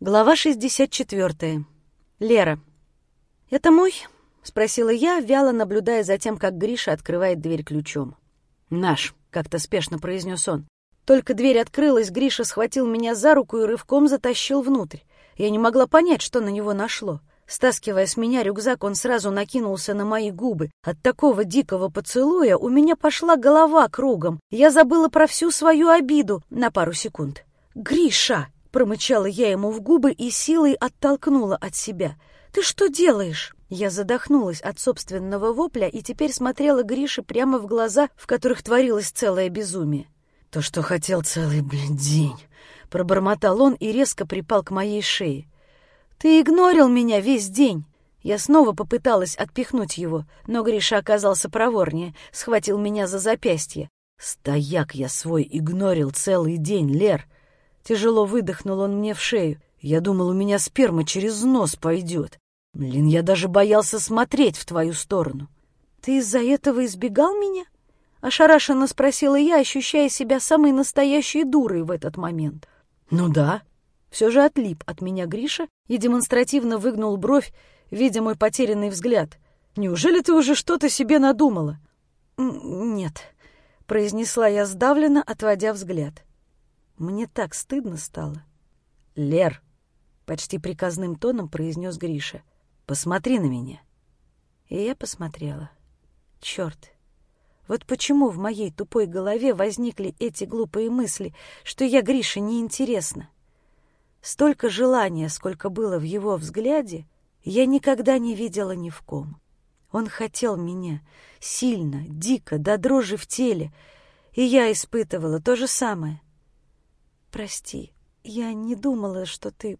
Глава 64. Лера. «Это мой?» — спросила я, вяло наблюдая за тем, как Гриша открывает дверь ключом. «Наш», — как-то спешно произнес он. Только дверь открылась, Гриша схватил меня за руку и рывком затащил внутрь. Я не могла понять, что на него нашло. Стаскивая с меня рюкзак, он сразу накинулся на мои губы. От такого дикого поцелуя у меня пошла голова кругом. Я забыла про всю свою обиду на пару секунд. «Гриша!» Промычала я ему в губы и силой оттолкнула от себя. «Ты что делаешь?» Я задохнулась от собственного вопля и теперь смотрела Грише прямо в глаза, в которых творилось целое безумие. «То, что хотел целый, блин, день!» Пробормотал он и резко припал к моей шее. «Ты игнорил меня весь день!» Я снова попыталась отпихнуть его, но Гриша оказался проворнее, схватил меня за запястье. «Стояк я свой игнорил целый день, Лер!» Тяжело выдохнул он мне в шею. Я думал, у меня сперма через нос пойдет. Блин, я даже боялся смотреть в твою сторону. Ты из-за этого избегал меня? Ошарашенно спросила я, ощущая себя самой настоящей дурой в этот момент. Ну да. Все же отлип от меня Гриша и демонстративно выгнул бровь, видя мой потерянный взгляд. Неужели ты уже что-то себе надумала? Нет, произнесла я сдавленно, отводя взгляд. Мне так стыдно стало. «Лер!» — почти приказным тоном произнес Гриша. «Посмотри на меня!» И я посмотрела. Черт! Вот почему в моей тупой голове возникли эти глупые мысли, что я Грише неинтересна. Столько желания, сколько было в его взгляде, я никогда не видела ни в ком. Он хотел меня сильно, дико, до дрожи в теле, и я испытывала то же самое. Прости, я не думала, что ты...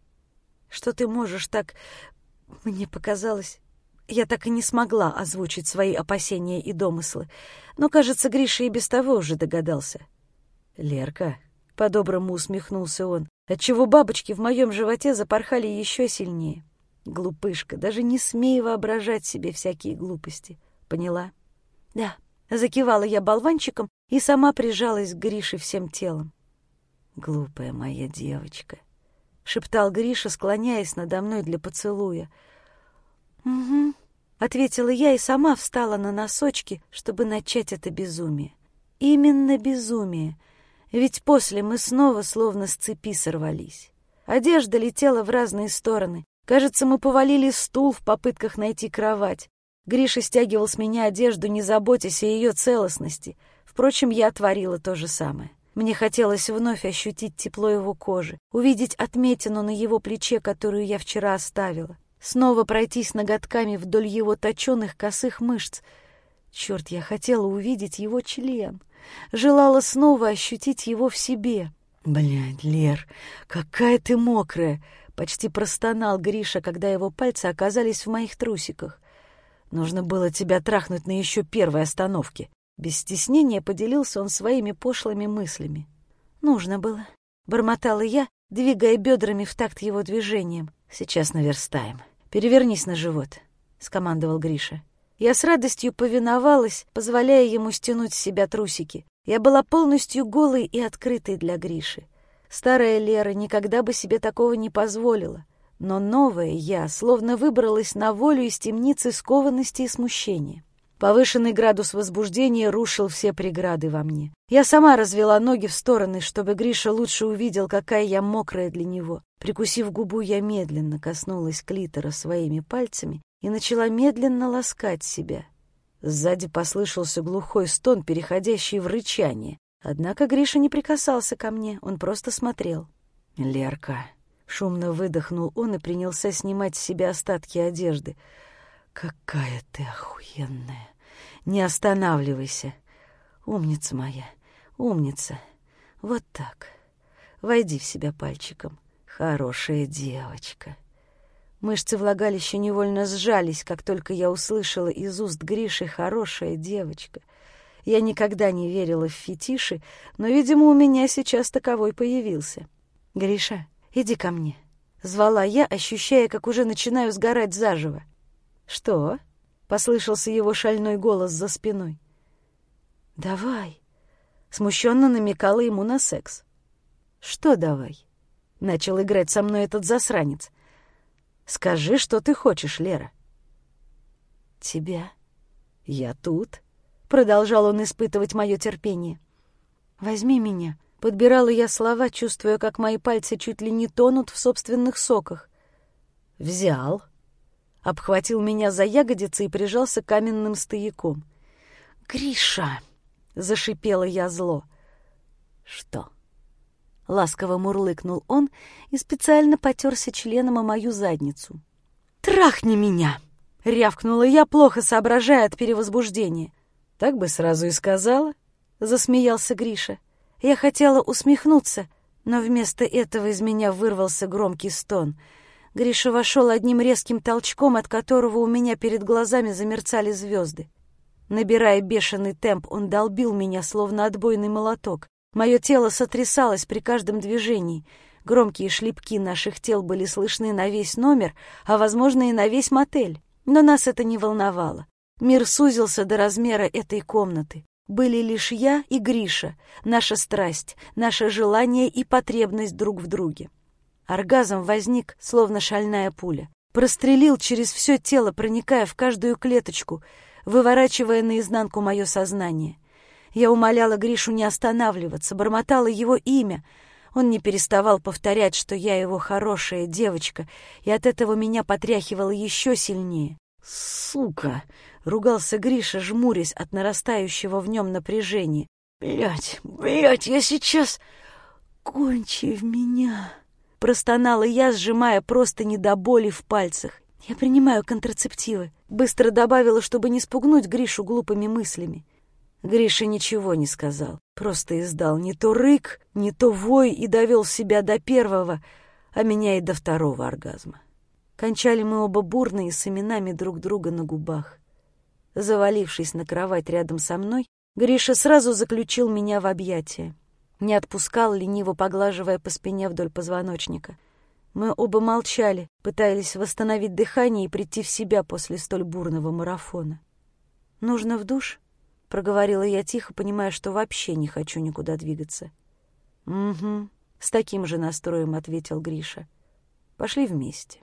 что ты можешь так... Мне показалось... Я так и не смогла озвучить свои опасения и домыслы, но, кажется, Гриша и без того уже догадался. «Лерка», — по-доброму усмехнулся он, отчего бабочки в моем животе запорхали еще сильнее. «Глупышка, даже не смей воображать себе всякие глупости. Поняла?» «Да», — закивала я болванчиком и сама прижалась к Грише всем телом. «Глупая моя девочка», — шептал Гриша, склоняясь надо мной для поцелуя. «Угу», — ответила я и сама встала на носочки, чтобы начать это безумие. Именно безумие, ведь после мы снова словно с цепи сорвались. Одежда летела в разные стороны. Кажется, мы повалили стул в попытках найти кровать. Гриша стягивал с меня одежду, не заботясь о ее целостности. Впрочем, я творила то же самое. Мне хотелось вновь ощутить тепло его кожи, увидеть отметину на его плече, которую я вчера оставила, снова пройтись ноготками вдоль его точеных косых мышц. Черт, я хотела увидеть его член, желала снова ощутить его в себе. «Блядь, Лер, какая ты мокрая!» — почти простонал Гриша, когда его пальцы оказались в моих трусиках. «Нужно было тебя трахнуть на еще первой остановке». Без стеснения поделился он своими пошлыми мыслями. «Нужно было», — бормотала я, двигая бедрами в такт его движением. «Сейчас наверстаем. Перевернись на живот», — скомандовал Гриша. Я с радостью повиновалась, позволяя ему стянуть с себя трусики. Я была полностью голой и открытой для Гриши. Старая Лера никогда бы себе такого не позволила. Но новая я словно выбралась на волю из темницы скованности и смущения. Повышенный градус возбуждения рушил все преграды во мне. Я сама развела ноги в стороны, чтобы Гриша лучше увидел, какая я мокрая для него. Прикусив губу, я медленно коснулась клитора своими пальцами и начала медленно ласкать себя. Сзади послышался глухой стон, переходящий в рычание. Однако Гриша не прикасался ко мне, он просто смотрел. «Лерка!» — шумно выдохнул он и принялся снимать с себя остатки одежды — «Какая ты охуенная! Не останавливайся! Умница моя, умница! Вот так! Войди в себя пальчиком. Хорошая девочка!» Мышцы влагалища невольно сжались, как только я услышала из уст Гриши «хорошая девочка». Я никогда не верила в фетиши, но, видимо, у меня сейчас таковой появился. «Гриша, иди ко мне», — звала я, ощущая, как уже начинаю сгорать заживо. «Что?» — послышался его шальной голос за спиной. «Давай!» — смущенно намекала ему на секс. «Что давай?» — начал играть со мной этот засранец. «Скажи, что ты хочешь, Лера». «Тебя. Я тут», — продолжал он испытывать мое терпение. «Возьми меня», — подбирала я слова, чувствуя, как мои пальцы чуть ли не тонут в собственных соках. «Взял», — обхватил меня за ягодицы и прижался каменным стояком. «Гриша!» — зашипела я зло. «Что?» Ласково мурлыкнул он и специально потерся членом о мою задницу. «Трахни меня!» — рявкнула я, плохо соображая от перевозбуждения. «Так бы сразу и сказала», — засмеялся Гриша. Я хотела усмехнуться, но вместо этого из меня вырвался громкий стон. Гриша вошел одним резким толчком, от которого у меня перед глазами замерцали звезды. Набирая бешеный темп, он долбил меня, словно отбойный молоток. Мое тело сотрясалось при каждом движении. Громкие шлепки наших тел были слышны на весь номер, а, возможно, и на весь мотель. Но нас это не волновало. Мир сузился до размера этой комнаты. Были лишь я и Гриша, наша страсть, наше желание и потребность друг в друге. Оргазм возник, словно шальная пуля. Прострелил через все тело, проникая в каждую клеточку, выворачивая наизнанку мое сознание — я умоляла Гришу не останавливаться, бормотала его имя. Он не переставал повторять, что я его хорошая девочка, и от этого меня потряхивало еще сильнее. «Сука!» — ругался Гриша, жмурясь от нарастающего в нем напряжения. «Блядь, блядь, я сейчас... кончи в меня!» Простонала я, сжимая просто не до боли в пальцах. «Я принимаю контрацептивы», — быстро добавила, чтобы не спугнуть Гришу глупыми мыслями. Гриша ничего не сказал, просто издал не то рык, не то вой и довел себя до первого, а меня и до второго оргазма. Кончали мы оба бурно и с именами друг друга на губах. Завалившись на кровать рядом со мной, Гриша сразу заключил меня в объятия. Не отпускал, лениво поглаживая по спине вдоль позвоночника. Мы оба молчали, пытались восстановить дыхание и прийти в себя после столь бурного марафона. «Нужно в душ?» — проговорила я тихо, понимая, что вообще не хочу никуда двигаться. «Угу», — с таким же настроем ответил Гриша. «Пошли вместе».